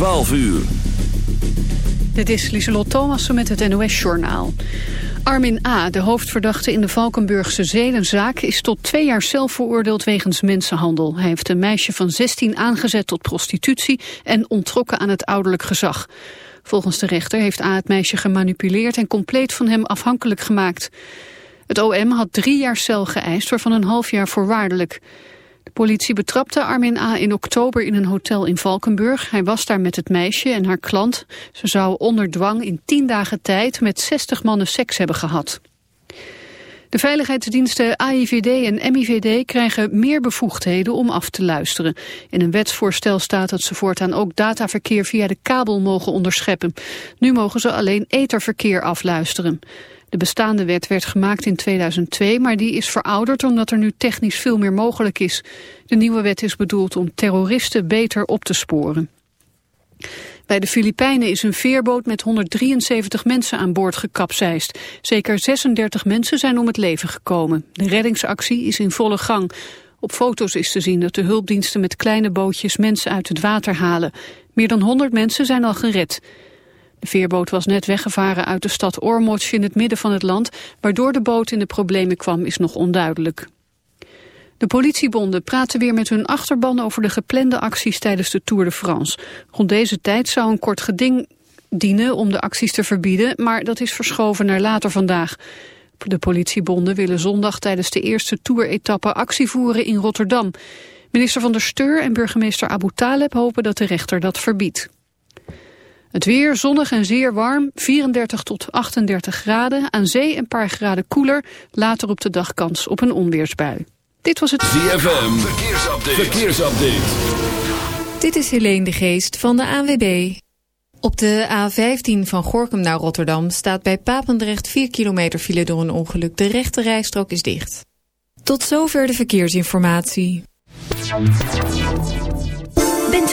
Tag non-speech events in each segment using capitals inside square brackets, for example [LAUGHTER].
12 uur. Dit is Lieselot Thomassen met het NOS-journaal. Armin A., de hoofdverdachte in de Valkenburgse zedenzaak... is tot twee jaar zelf veroordeeld wegens mensenhandel. Hij heeft een meisje van 16 aangezet tot prostitutie... en ontrokken aan het ouderlijk gezag. Volgens de rechter heeft A. het meisje gemanipuleerd... en compleet van hem afhankelijk gemaakt. Het OM had drie jaar cel geëist, waarvan een half jaar voorwaardelijk. De politie betrapte Armin A. in oktober in een hotel in Valkenburg. Hij was daar met het meisje en haar klant. Ze zou onder dwang in tien dagen tijd met 60 mannen seks hebben gehad. De veiligheidsdiensten AIVD en MIVD krijgen meer bevoegdheden om af te luisteren. In een wetsvoorstel staat dat ze voortaan ook dataverkeer via de kabel mogen onderscheppen. Nu mogen ze alleen etherverkeer afluisteren. De bestaande wet werd gemaakt in 2002, maar die is verouderd omdat er nu technisch veel meer mogelijk is. De nieuwe wet is bedoeld om terroristen beter op te sporen. Bij de Filipijnen is een veerboot met 173 mensen aan boord gekapseist. Zeker 36 mensen zijn om het leven gekomen. De reddingsactie is in volle gang. Op foto's is te zien dat de hulpdiensten met kleine bootjes mensen uit het water halen. Meer dan 100 mensen zijn al gered. De veerboot was net weggevaren uit de stad Ormots in het midden van het land. Waardoor de boot in de problemen kwam is nog onduidelijk. De politiebonden praten weer met hun achterban over de geplande acties tijdens de Tour de France. Rond deze tijd zou een kort geding dienen om de acties te verbieden, maar dat is verschoven naar later vandaag. De politiebonden willen zondag tijdens de eerste Tour-etappe actie voeren in Rotterdam. Minister van der Steur en burgemeester Abu Taleb hopen dat de rechter dat verbiedt. Het weer zonnig en zeer warm, 34 tot 38 graden. Aan zee een paar graden koeler. Later op de dag kans op een onweersbui. Dit was het ZFM, verkeersupdate. verkeersupdate. Dit is Helene de Geest van de ANWB. Op de A15 van Gorkum naar Rotterdam staat bij Papendrecht 4 kilometer file door een ongeluk. De rechte rijstrook is dicht. Tot zover de verkeersinformatie.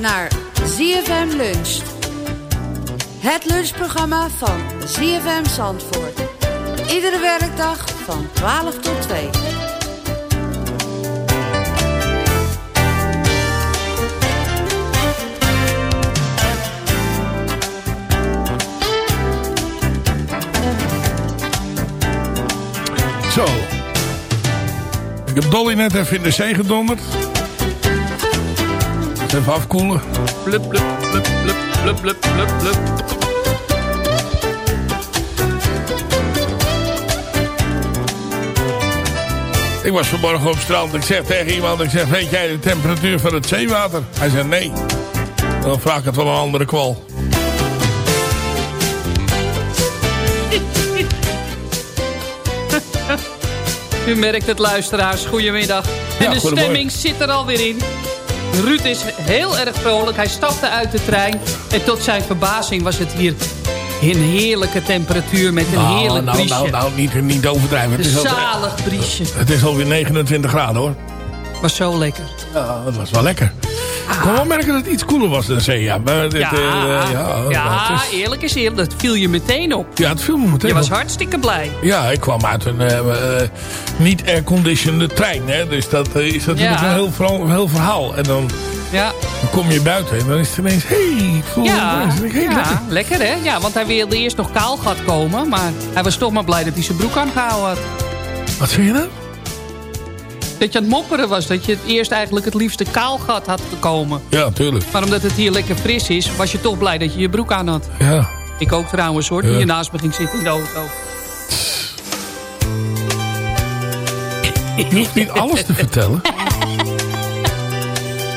Naar ZFM Lunch. Het lunchprogramma van ZFM Zandvoort. Iedere werkdag van 12 tot 2. Zo. Ik heb Dolly net even in de zee gedonderd. Even afkoelen. Blup, blup, blup, blup, blup, blup, blup. Ik was vanmorgen op het strand. Ik zeg tegen iemand, ik zeg, weet jij de temperatuur van het zeewater? Hij zei nee. Dan vraag ik het wel een andere kwal. [LAUGHS] U merkt het, luisteraars. Goedemiddag. En de stemming zit er alweer in. Ruud is heel erg vrolijk. Hij stapte uit de trein. En tot zijn verbazing was het hier een heerlijke temperatuur met een oh, heerlijk nou, briesje. Nou, nou, niet, niet overdrijven. Het is zalig briesje. Het is alweer 29 graden hoor. Was zo lekker. Ja, het was wel lekker. Ik kon wel merken dat het iets koeler was dan zee. Ja, maar dit, ja, uh, ja, ja is... eerlijk is eerlijk. Dat viel je meteen op. Ja, het viel me meteen Je was hartstikke blij. Ja, ik kwam uit een uh, uh, niet airconditioned trein. Hè, dus dat is natuurlijk een heel, een heel verhaal. En dan... Ja. Dan kom je buiten en dan is het ineens... Hé, hey, ik voel ja, me hey, ja, lekker. lekker hè? Ja, want hij wilde eerst nog kaalgat komen. Maar hij was toch maar blij dat hij zijn broek aangehouden had. Wat zeg je nou? Dat je aan het mopperen was. Dat je het eerst eigenlijk het liefste kaalgat had gekomen. Ja, tuurlijk. Maar omdat het hier lekker fris is, was je toch blij dat je je broek aan had. Ja. Ik ook trouwens hoor, toen Ja. je naast me ging zitten in de auto. Je hoeft niet alles te vertellen.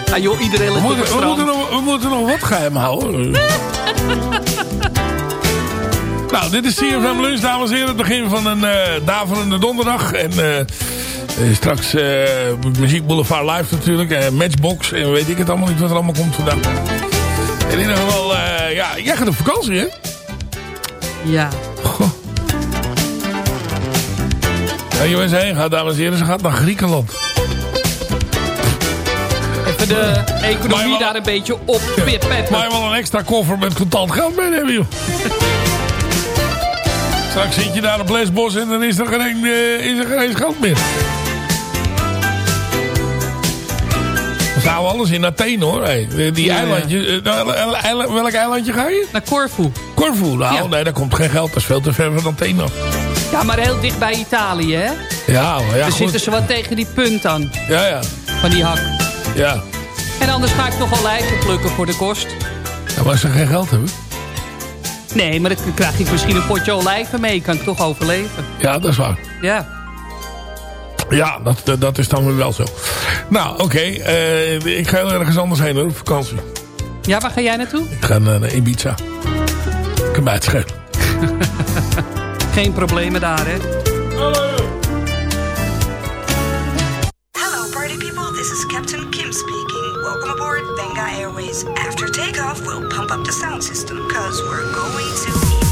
Ja joh, iedereen We ligt het moeten, we, moeten nog, we moeten nog wat geheim houden. [LAUGHS] nou, dit is CFM Lunch, dames en heren. Het begin van een eh daverende donderdag. En eh, straks eh Muziek Boulevard Live natuurlijk. En Matchbox. En weet ik het allemaal niet wat er allemaal komt vandaag. In ieder geval, eh, ja, jij gaat op vakantie, hè? Ja. Goh. Ja, je bent heen gaat, dames en heren. Ze gaat naar Griekenland. Even de economie wel- daar een beetje op peppen. Maar je wel een extra koffer met contant geld mee hebben, joh. [LAUGHS] Straks zit je daar op Lesbos en dan is er geen, eh, is er geen geld meer. Dan zouden alles in Athene hoor. Hey, die Ja, eilandje, eh, nou, welk eilandje ga je? Naar Corfu. Corfu. Nou, Ja. nee, daar komt geen geld. Dat is veel te ver van Athene. Ja, maar heel dicht bij Italië, hè? Ja, ja, Dan zitten ze wat tegen die punt aan, Ja, ja, van die hak. ja. En anders ga ik nog olijven plukken voor de kost. ja. Maar ze geen geld hebben. Nee, maar dan krijg ik misschien een potje olijven mee. Kan ik toch overleven. Ja, dat is waar. Ja. Ja, dat, dat, dat is dan weer wel zo. Nou, oké. eh, ik ga heel ergens anders heen hoor, op vakantie. Ja, waar ga jij naartoe? Ik ga naar naar Ibiza. Kan mij het schelen. [LAUGHS] Geen problemen daar, hè? Hello, party people. This is Captain Kim speaking. Welcome aboard Benga Airways. After takeoff, we'll pump up the sound system because we're going to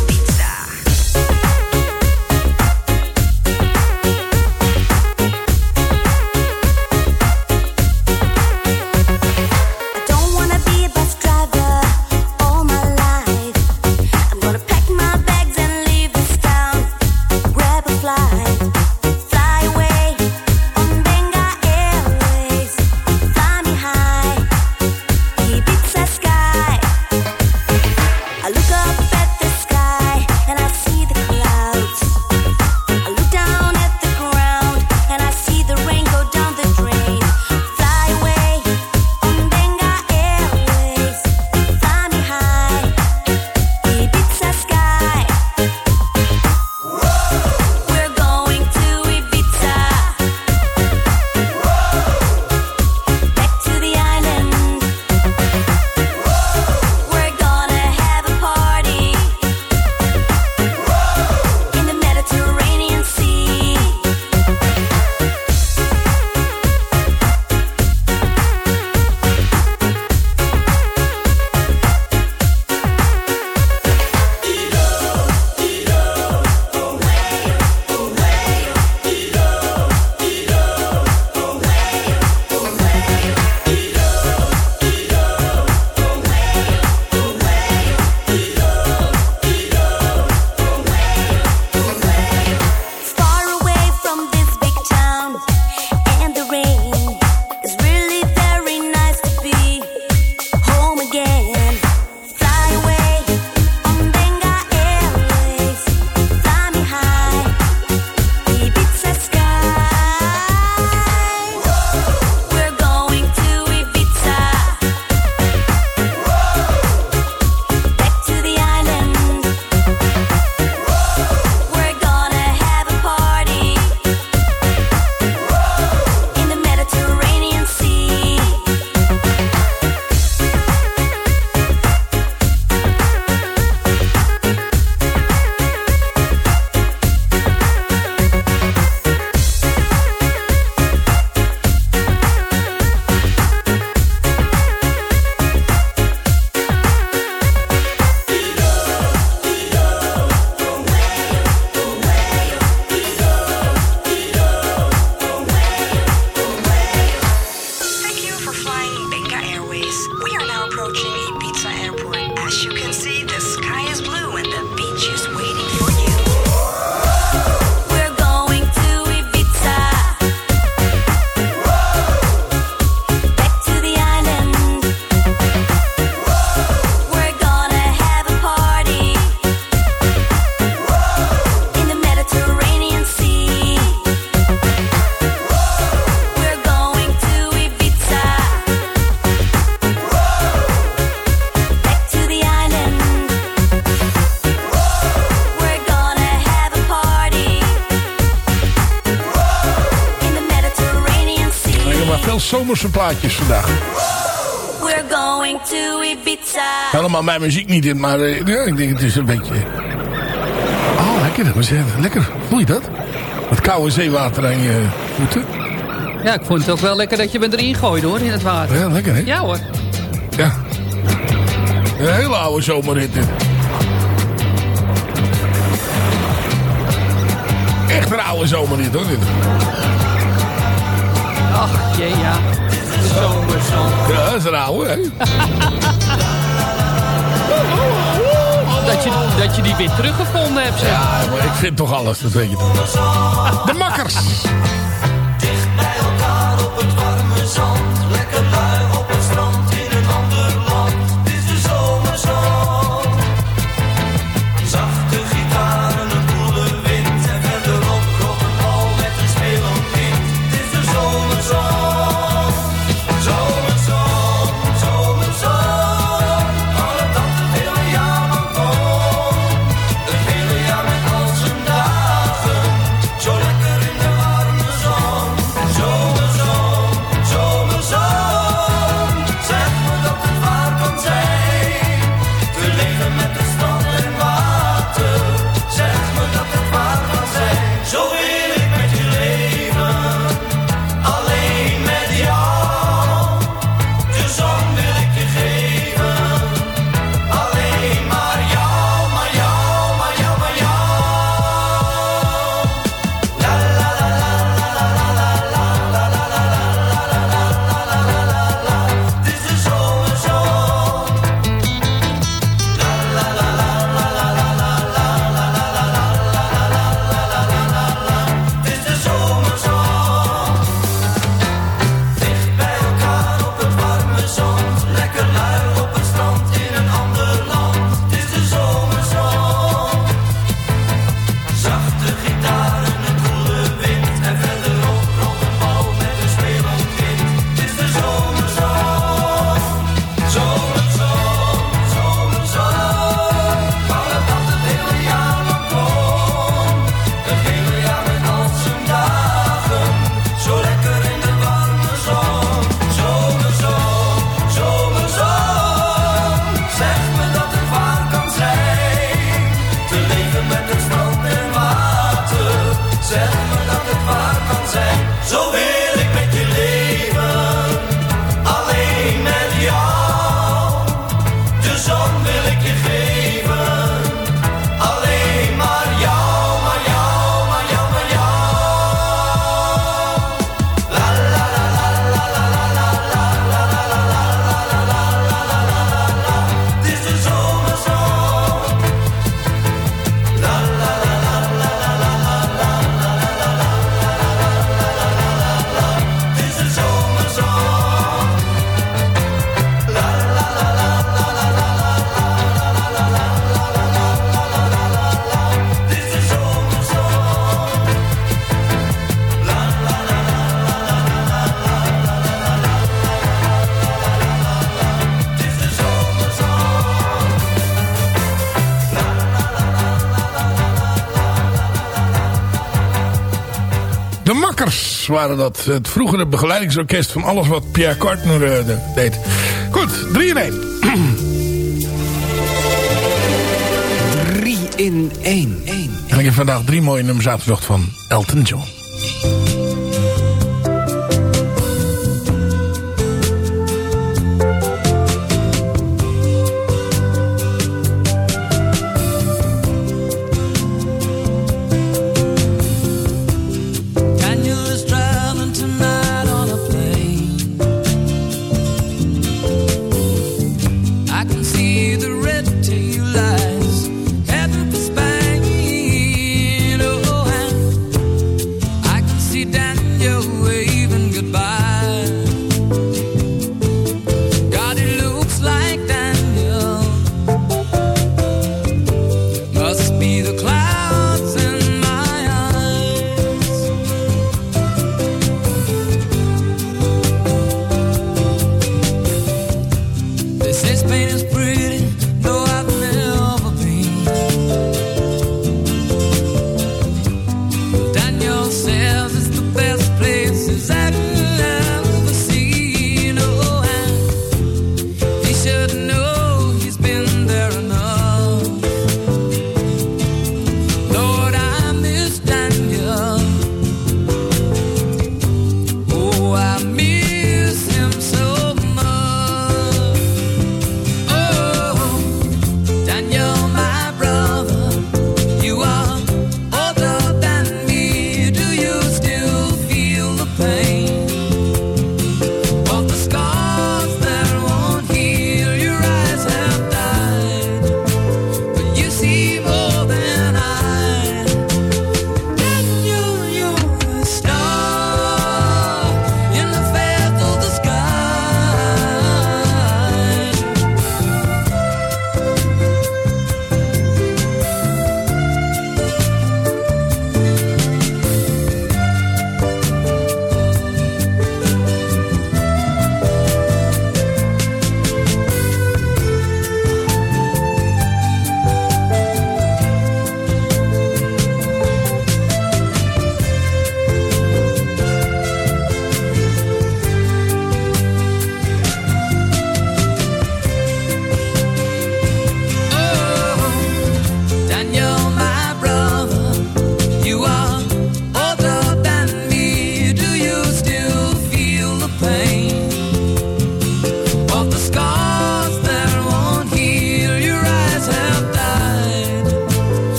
veel zomerse plaatjes vandaag. We're going to Ibiza. Helemaal mijn muziek niet in, maar eh, ja, ik denk het is een beetje... Oh, lekker. eh, Lekker. Voel je dat? Het koude zeewater aan je voeten. Ja, ik vond het ook wel lekker dat je me erin gooide hoor, in het water. Ja, lekker hè? Ja hoor. Ja. Een hele oude zomerrit dit. Echt een oude zomerrit hoor dit. Ach, jee ja. De zomerzon. Ja, dat is een oude hè. Dat je, dat je die weer teruggevonden hebt, zeg. Ja, maar ik vind toch alles, dat weet je toch. De makkers. De Makkers waren dat. Het vroegere begeleidingsorkest van alles wat Pierre Cartner uh, deed. Goed, 3 in 1. 3 in 1. En ik heb vandaag drie mooie nummers uitgezocht van Elton John.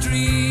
Street,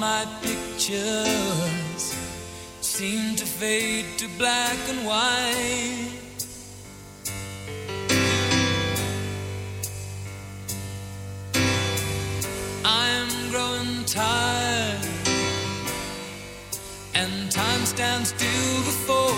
my pictures seem to fade to black and white. I'm growing tired, and time stands still before.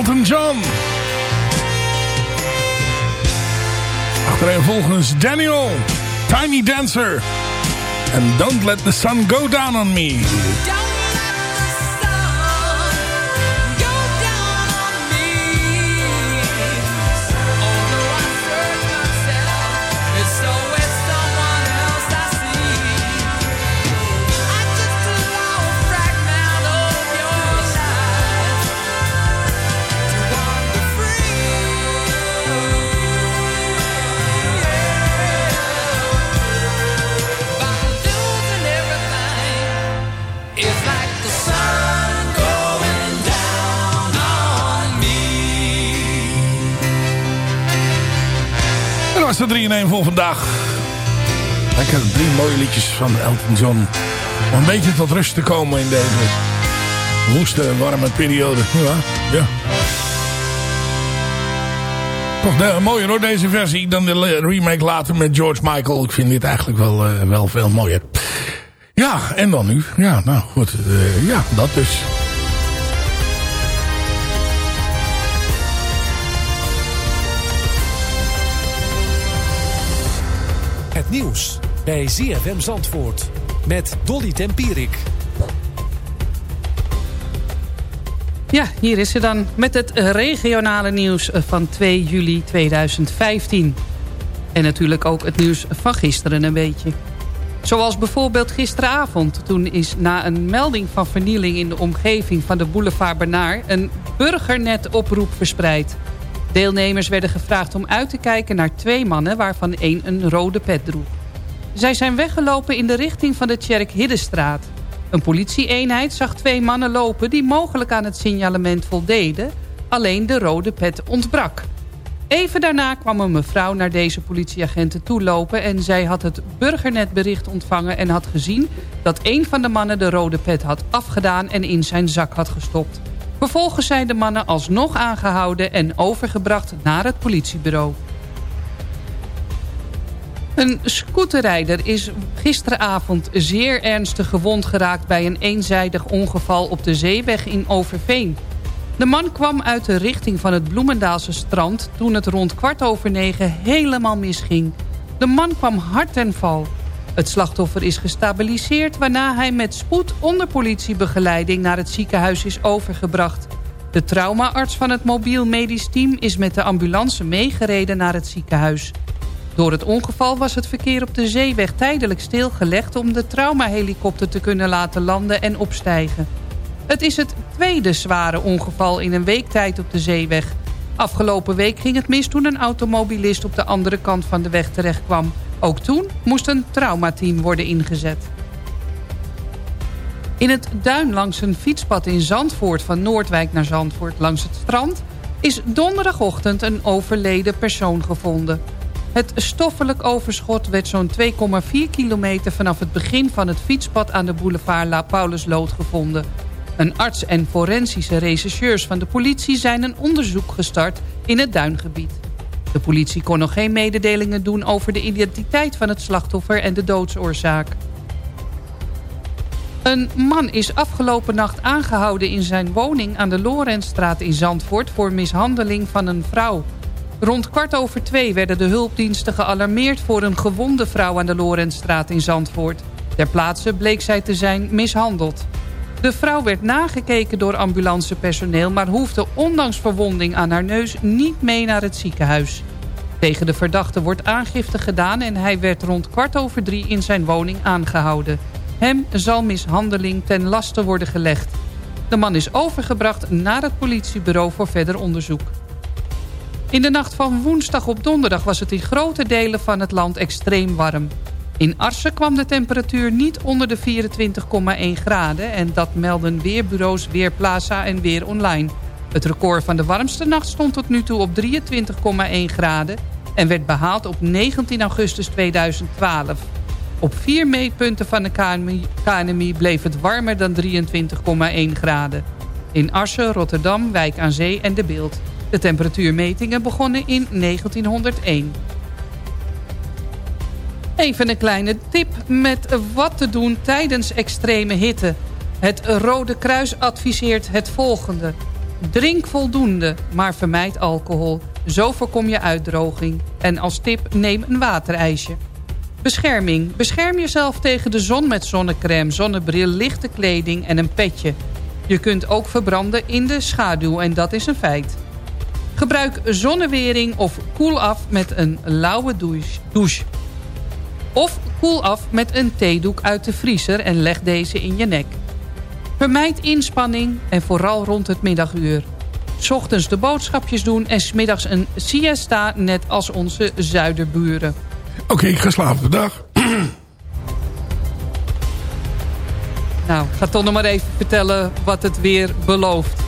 Elton John. Achtereenvolgens Daniel, Tiny Dancer en Don't Let the Sun Go Down on Me. De 3 in 1 voor vandaag. Lekker drie mooie liedjes van Elton John. Om een beetje tot rust te komen in deze woeste, warme periode. Ja, ja. Toch mooier hoor, deze versie, dan de remake later met George Michael. Ik vind dit eigenlijk wel, uh, wel veel mooier. Ja, en dan nu? Ja, nou goed. Uh, ja, dat dus. Het nieuws bij ZFM Zandvoort met Dolly Tempierik. Ja, hier is ze dan met het regionale nieuws van 2 juli 2015. En natuurlijk ook het nieuws van gisteren een beetje. Zoals bijvoorbeeld gisteravond. Toen is na een melding van vernieling in de omgeving van de boulevard Bernard... een burgernet-oproep verspreid. Deelnemers werden gevraagd om uit te kijken naar twee mannen... waarvan één een rode pet droeg. Zij zijn weggelopen in de richting van de Tjerk Hiddenstraat. Een politieeenheid zag twee mannen lopen die mogelijk aan het signalement voldeden. Alleen de rode pet ontbrak. Even daarna kwam een mevrouw naar deze politieagenten toelopen... en zij had het burgernetbericht ontvangen en had gezien... dat een van de mannen de rode pet had afgedaan en in zijn zak had gestopt. Vervolgens zijn de mannen alsnog aangehouden en overgebracht naar het politiebureau. Een scooterrijder is gisteravond zeer ernstig gewond geraakt... bij een eenzijdig ongeval op de zeeweg in Overveen. De man kwam uit de richting van het Bloemendaalse strand... toen het rond kwart over negen helemaal misging. De man kwam hard ten val. Het slachtoffer is gestabiliseerd... waarna hij met spoed onder politiebegeleiding naar het ziekenhuis is overgebracht. De traumaarts van het mobiel medisch team is met de ambulance meegereden naar het ziekenhuis. Door het ongeval was het verkeer op de zeeweg tijdelijk stilgelegd... om de traumahelikopter te kunnen laten landen en opstijgen. Het is het tweede zware ongeval in een week tijd op de zeeweg. Afgelopen week ging het mis toen een automobilist op de andere kant van de weg terecht kwam. Ook toen moest een traumateam worden ingezet. In het duin langs een fietspad in Zandvoort van Noordwijk naar Zandvoort langs het strand... is donderdagochtend een overleden persoon gevonden. Het stoffelijk overschot werd zo'n 2,4 kilometer vanaf het begin van het fietspad aan de boulevard La Paulusloot gevonden. Een arts en forensische rechercheurs van de politie zijn een onderzoek gestart in het duingebied. De politie kon nog geen mededelingen doen over de identiteit van het slachtoffer en de doodsoorzaak. Een man is afgelopen nacht aangehouden in zijn woning aan de Lorenzstraat in Zandvoort voor mishandeling van een vrouw. Rond kwart over twee werden de hulpdiensten gealarmeerd voor een gewonde vrouw aan de Lorenzstraat in Zandvoort. Ter plaatse bleek zij te zijn mishandeld. De vrouw werd nagekeken door ambulancepersoneel... maar hoefde ondanks verwonding aan haar neus niet mee naar het ziekenhuis. Tegen de verdachte wordt aangifte gedaan... en hij werd rond kwart over drie in zijn woning aangehouden. Hem zal mishandeling ten laste worden gelegd. De man is overgebracht naar het politiebureau voor verder onderzoek. In de nacht van woensdag op donderdag was het in grote delen van het land extreem warm. In Arsen kwam de temperatuur niet onder de 24,1 graden... en dat melden weerbureaus Weerplaza en Weer Online. Het record van de warmste nacht stond tot nu toe op 23,1 graden... en werd behaald op 19 augustus 2012. Op vier meetpunten van de KNMI bleef het warmer dan 23,1 graden. In Arsen, Rotterdam, Wijk aan Zee en De Beeld. De temperatuurmetingen begonnen in 1901. Even een kleine tip met wat te doen tijdens extreme hitte. Het Rode Kruis adviseert het volgende. Drink voldoende, maar vermijd alcohol. Zo voorkom je uitdroging. En als tip neem een waterijsje. Bescherming. Bescherm jezelf tegen de zon met zonnecrème, zonnebril, lichte kleding en een petje. Je kunt ook verbranden in de schaduw en dat is een feit. Gebruik zonnewering of koel af met een lauwe douche. Of koel af met een theedoek uit de vriezer en leg deze in je nek. Vermijd inspanning en vooral rond het middaguur. Ochtends de boodschapjes doen en smiddags een siesta net als onze zuiderburen. Oké, okay, ik ga slapen. Dag. nou, ga toch nog maar even vertellen wat het weer belooft.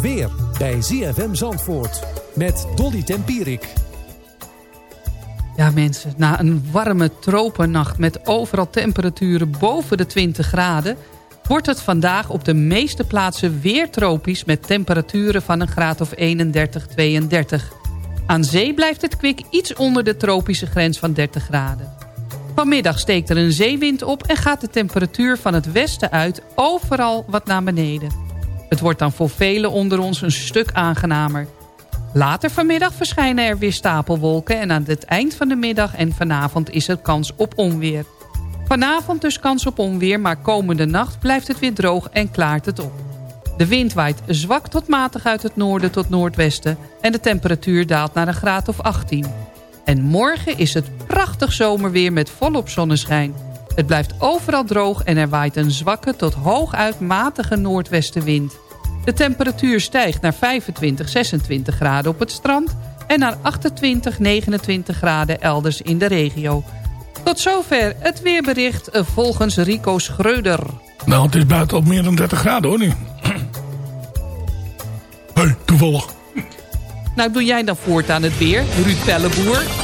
Weer bij ZFM Zandvoort met Dolly Tempierik. Ja mensen, na een warme tropennacht met overal temperaturen boven de 20 graden... wordt het vandaag op de meeste plaatsen weer tropisch... met temperaturen van een graad of 31, 32. Aan zee blijft het kwik iets onder de tropische grens van 30 graden. Vanmiddag steekt er een zeewind op en gaat de temperatuur van het westen uit overal wat naar beneden. Het wordt dan voor velen onder ons een stuk aangenamer. Later vanmiddag verschijnen er weer stapelwolken... en aan het eind van de middag en vanavond is er kans op onweer. Vanavond dus kans op onweer, maar komende nacht blijft het weer droog en klaart het op. De wind waait zwak tot matig uit het noorden tot noordwesten... en de temperatuur daalt naar een graad of 18. En morgen is het prachtig zomerweer met volop zonneschijn. Het blijft overal droog en er waait een zwakke tot hooguit matige noordwestenwind. De temperatuur stijgt naar 25, 26 graden op het strand... en naar 28, 29 graden elders in de regio. Tot zover het weerbericht eh, volgens Rico Schreuder. Nou, het is buiten op meer dan 30 graden hoor nu. hey, toevallig. Nou, doe jij dan voort aan het weer, Ruud Pelleboer.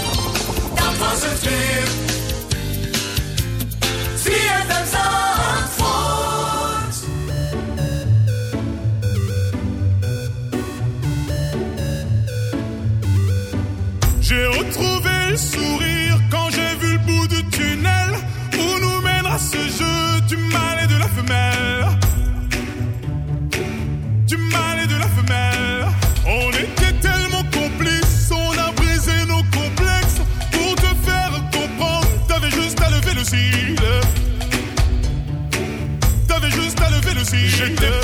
J'ai retrouvé le sourire quand j'ai vu le bout du tunnel où nous mènera ce jeu du mal et de la femelle. Du mal et de la femelle. On était tellement complices, on a brisé nos complexes pour te faire comprendre. T'avais juste à lever le cil. T'avais juste à lever le cil.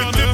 Nation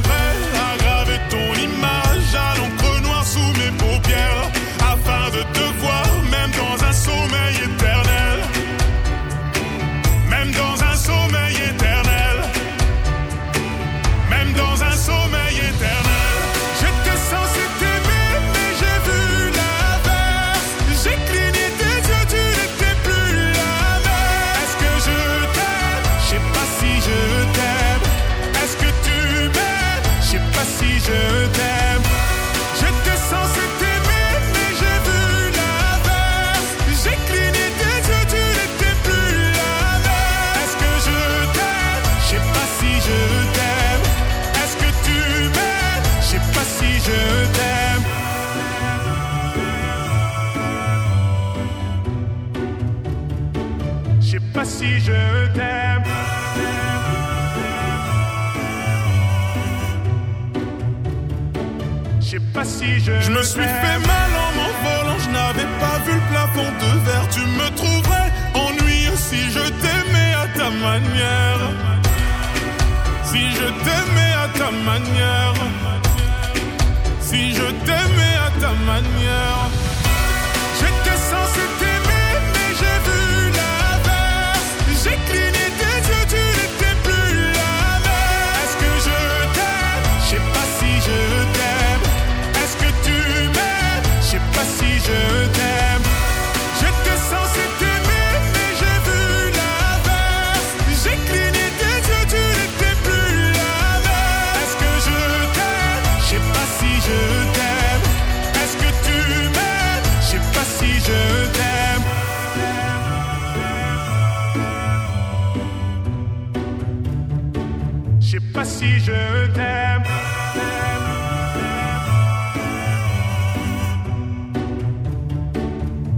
pas si je t'aime.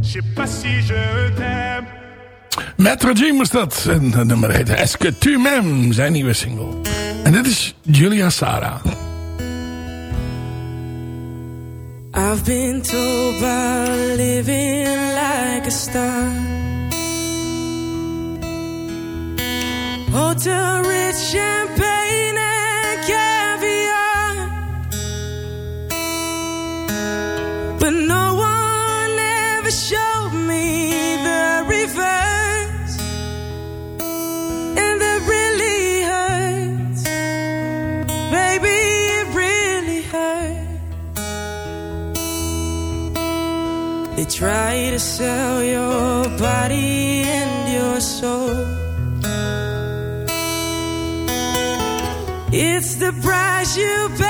Je sais pas si je t'aime. Metro Jim was dat. En het nummer heette Eske Tu Mem, zijn nieuwe single. En dit is Julia Sara. I've been told by living like a star Hotel rich champagne try to sell your body and your soul. It's the price you pay.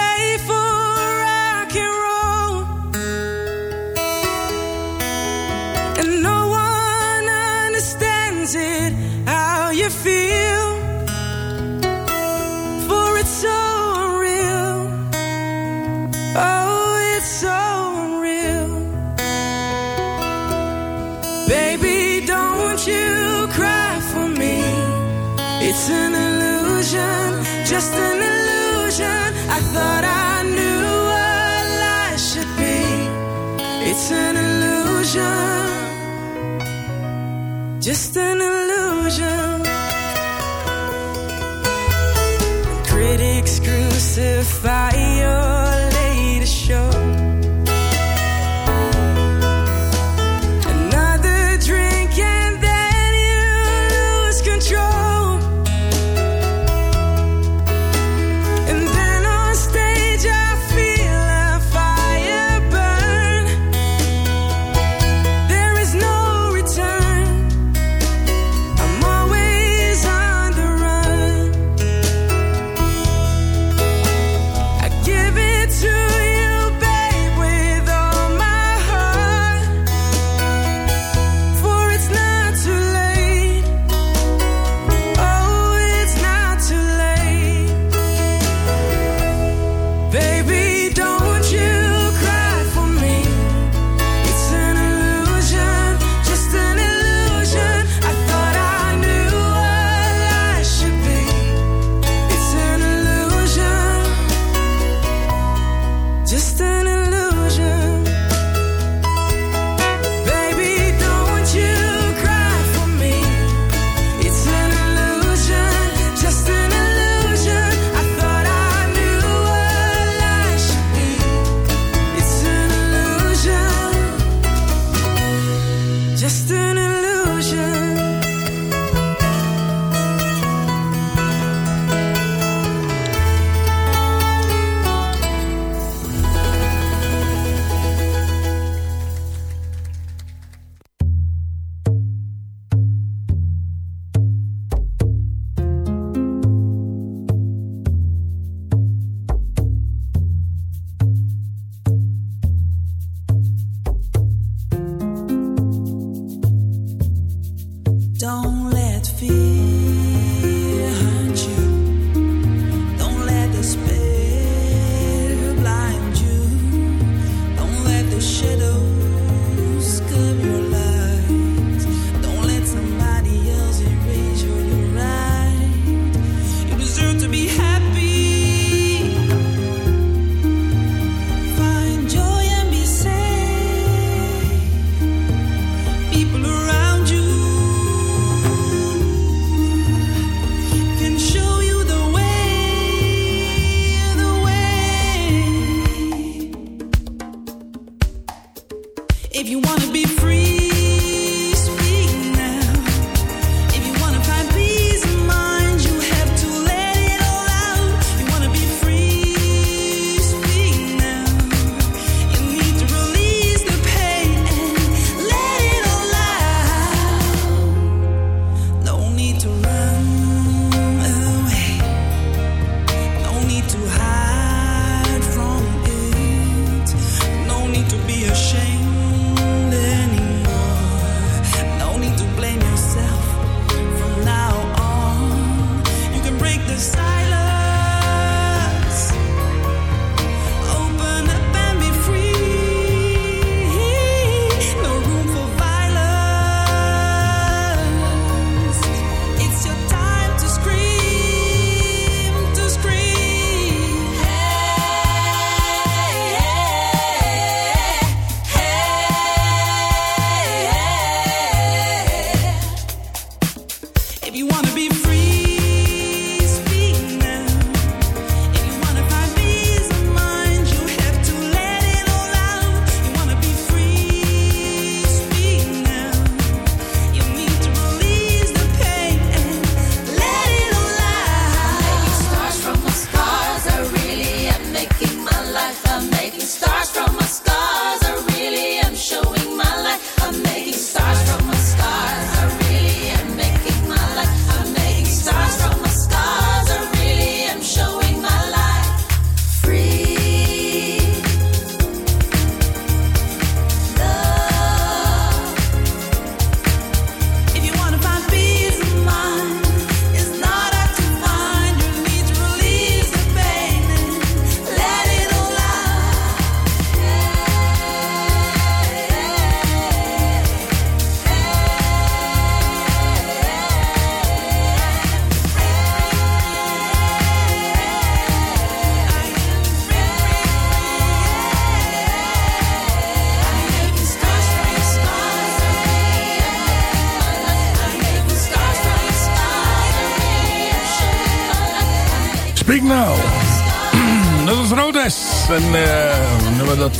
Don't let fear.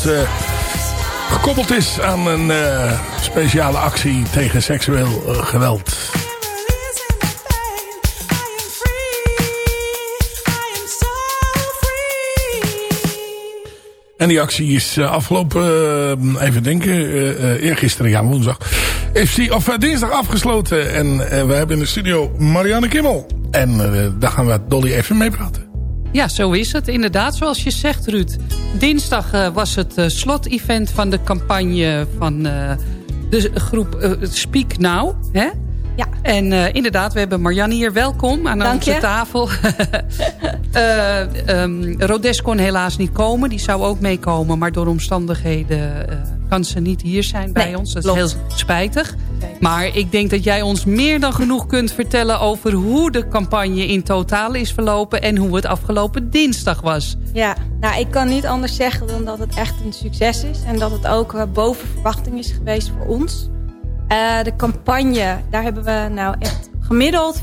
Dat uh, gekoppeld is aan een uh, speciale actie tegen seksueel geweld. En die actie is afgelopen, even denken, eergisteren, ja woensdag, heeft die, of dinsdag afgesloten. En we hebben in de studio Marianne Kimmel. En daar gaan we Dolly even mee praten. Ja, zo is het. Inderdaad, zoals je zegt, Ruud. Dinsdag uh, was het uh, slot-event van de campagne van uh, de groep Speak Now. Hè? Ja. En inderdaad, we hebben Marianne hier. Welkom aan Dank onze je. tafel. [LAUGHS] um, Rodes kon helaas niet komen. Die zou ook meekomen. Maar door omstandigheden kan ze niet hier zijn bij nee, ons. Dat klopt. is heel spijtig. Maar ik denk dat jij ons meer dan genoeg kunt vertellen... over hoe de campagne in totaal is verlopen... en hoe het afgelopen dinsdag was. Ja, nou ik kan niet anders zeggen dan dat het echt een succes is. En dat het ook uh, boven verwachting is geweest voor ons. Uh, de campagne, daar hebben we nou echt gemiddeld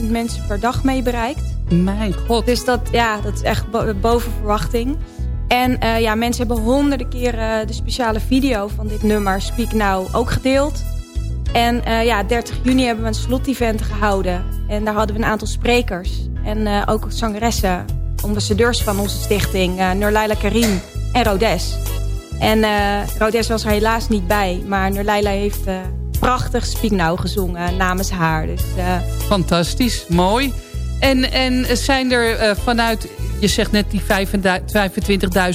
25.000 mensen per dag mee bereikt. Mijn god. Dus dat, ja, dat is echt bo boven verwachting. En uh, ja, mensen hebben honderden keren de speciale video van dit nummer Speak Now ook gedeeld. En uh, ja, 30 juni hebben we een slot-event gehouden. En daar hadden we een aantal sprekers. En ook zangeressen, ambassadeurs van onze stichting. Uh, Nurlaila Karim en Rodes. En Rodes was er helaas niet bij. Maar Nurlaila heeft prachtig Speak Now gezongen namens haar. Dus, Fantastisch, mooi. En, en zijn er vanuit je zegt net die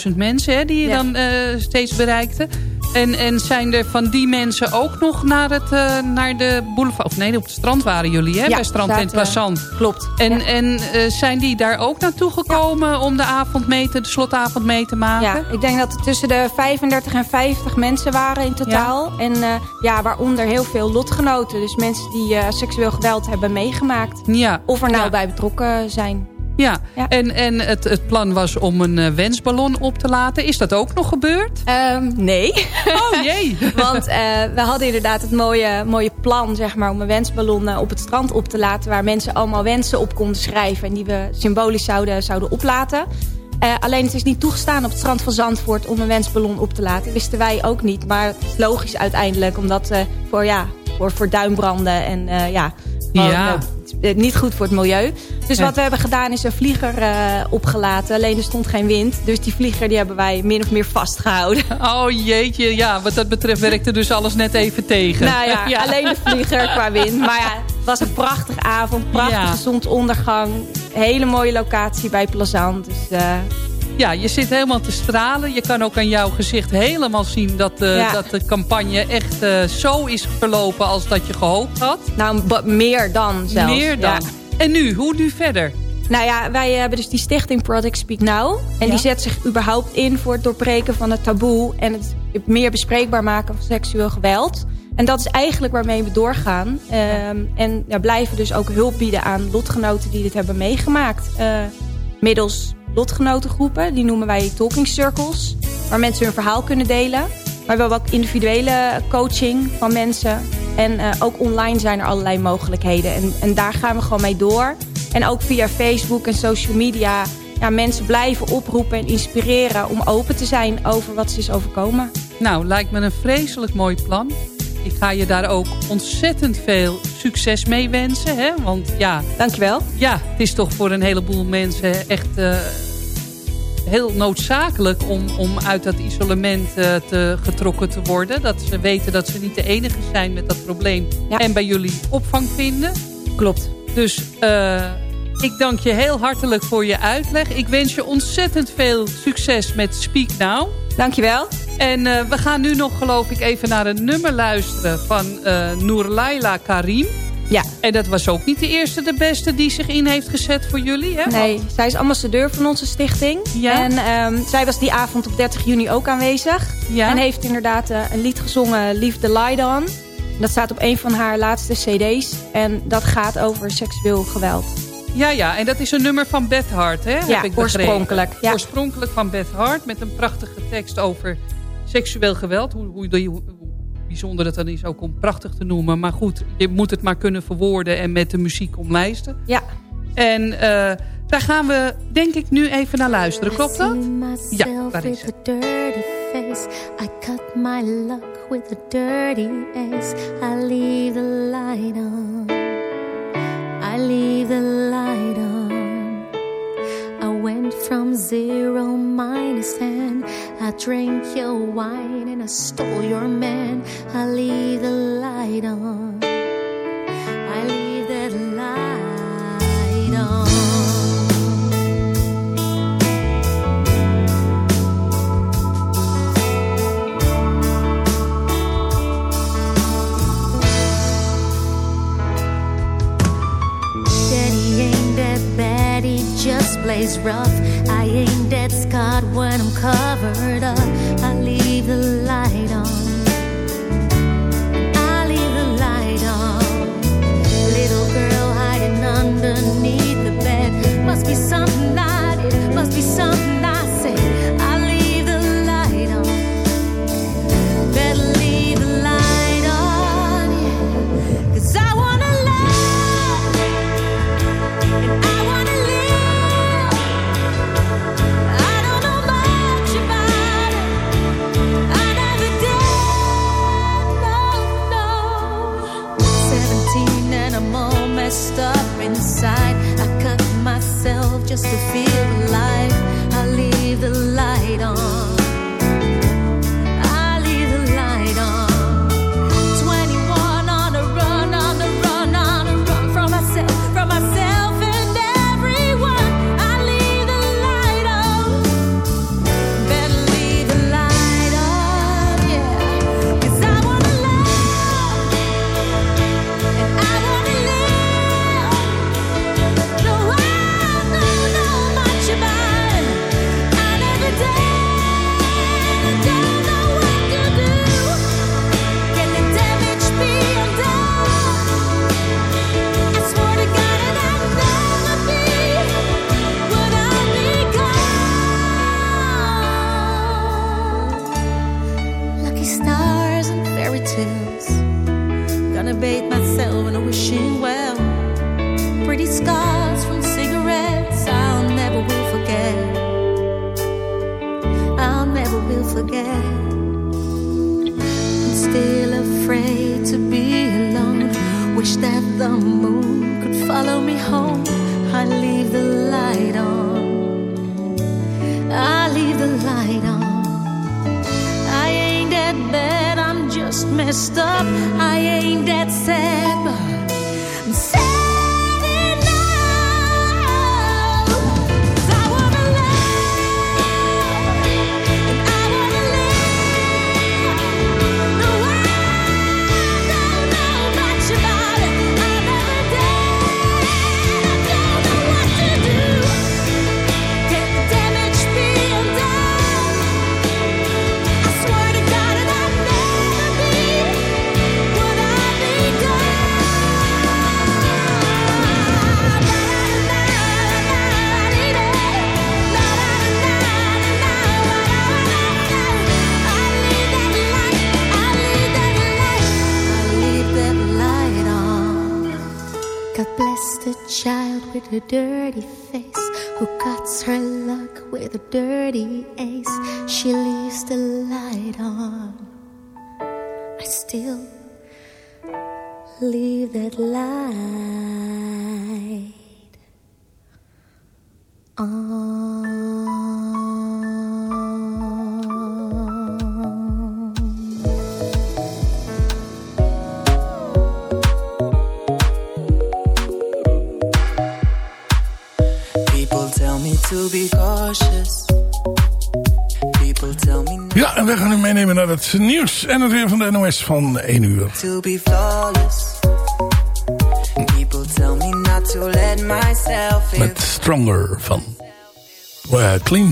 25.000 mensen hè, die je ja. dan uh, steeds bereikte. En, en zijn er van die mensen ook nog naar, het, uh, naar de boulevard... Of nee, op het strand waren jullie, hè? Ja, bij Strand en Passant. Uh, klopt. En, ja. en uh, zijn die daar ook naartoe gekomen ja. om de avond mee te, de slotavond mee te maken? Ja, ik denk dat er tussen de 35 en 50 mensen waren in totaal. En ja, waaronder heel veel lotgenoten. Dus mensen die seksueel geweld hebben meegemaakt. Ja. Of er nou bij betrokken zijn. Ja, ja. en, en het, het plan was om een uh, wensballon op te laten. Is dat ook nog gebeurd? Um, nee. Oh jee. [LAUGHS] Want uh, we hadden inderdaad het mooie, mooie plan zeg maar, om een wensballon uh, op het strand op te laten... waar mensen allemaal wensen op konden schrijven... en die we symbolisch zouden, zouden oplaten. alleen het is niet toegestaan op het strand van Zandvoort om een wensballon op te laten. Wisten wij ook niet, maar het is logisch uiteindelijk... omdat voor, ja, voor, voor duimbranden en ja... Gewoon, ja. Niet goed voor het milieu. Dus wat we hebben gedaan is een vlieger uh, opgelaten. Alleen er stond geen wind. Dus die vlieger die hebben wij min of meer vastgehouden. Oh jeetje, ja. Wat dat betreft werkte dus alles net even tegen. Nou ja, [LAUGHS] ja. alleen de vlieger qua wind. Maar ja, het was een prachtige avond. Prachtige ja. zonsondergang. Hele mooie locatie bij Plazant. Dus... Uh, ja, je zit helemaal te stralen. Je kan ook aan jouw gezicht helemaal zien dat de, ja. dat de campagne echt uh, zo is verlopen als dat je gehoopt had. Nou, meer dan zelfs. Meer dan. Ja. En nu? Hoe nu verder? Nou ja, wij hebben dus die stichting Project Speak Now. En ja. die zet zich überhaupt in voor het doorbreken van het taboe... en het meer bespreekbaar maken van seksueel geweld. En dat is eigenlijk waarmee we doorgaan. Um, en ja, blijven dus ook hulp bieden aan lotgenoten die dit hebben meegemaakt. Uh, middels lotgenotengroepen. Die noemen wij talking circles. Waar mensen hun verhaal kunnen delen. Maar we hebben individuele coaching van mensen. En uh, ook online zijn er allerlei mogelijkheden. En, en daar gaan we gewoon mee door. En ook via Facebook en social media... Ja, mensen blijven oproepen en inspireren... om open te zijn over wat ze is overkomen. Nou, lijkt me een vreselijk mooi plan. Ik ga je daar ook ontzettend veel succes mee wensen. Hè? Want ja... Dankjewel. Ja, het is toch voor een heleboel mensen echt... Uh, heel noodzakelijk om, om uit dat isolement uh, te, getrokken te worden. Dat ze weten dat ze niet de enige zijn met dat probleem. Ja. En bij jullie opvang vinden. Klopt. Dus uh, ik dank je heel hartelijk voor je uitleg. Ik wens je ontzettend veel succes met Speak Now. Dankjewel. En uh, we gaan nu nog geloof ik even naar een nummer luisteren van uh, Noorlaila Karim. Ja. En dat was ook niet de eerste, de beste die zich in heeft gezet voor jullie, hè? Nee, zij is ambassadeur van onze stichting. Ja. En um, zij was die avond op 30 juni ook aanwezig. Ja. En heeft inderdaad uh, een lied gezongen, Light On. Dat staat op een van haar laatste cd's. En dat gaat over seksueel geweld. Ja, ja, en dat is een nummer van Beth Hart, hè? Ja, heb ik oorspronkelijk. Ja. Oorspronkelijk van Beth Hart, met een prachtige tekst over seksueel geweld, hoe, hoe, bijzonder dat dan is ook om prachtig te noemen. Maar goed, je moet het maar kunnen verwoorden en met de muziek omlijsten. Ja. En eh, daar gaan we denk ik nu even naar luisteren, klopt dat? Ja, daar is het. from zero minus ten. I drank your wine and I stole your man. I leave the light on. I leave days rough. I ain't dead scarred when I'm covered up. I leave the light on. I leave the light on. Little girl hiding underneath the bed. Must be something light. Must be something. light me to be cautious. People tell me ja, en we gaan u meenemen naar het nieuws en het weer van de NOS van 1 uur. To be flawless. Met Stronger van uh, Clean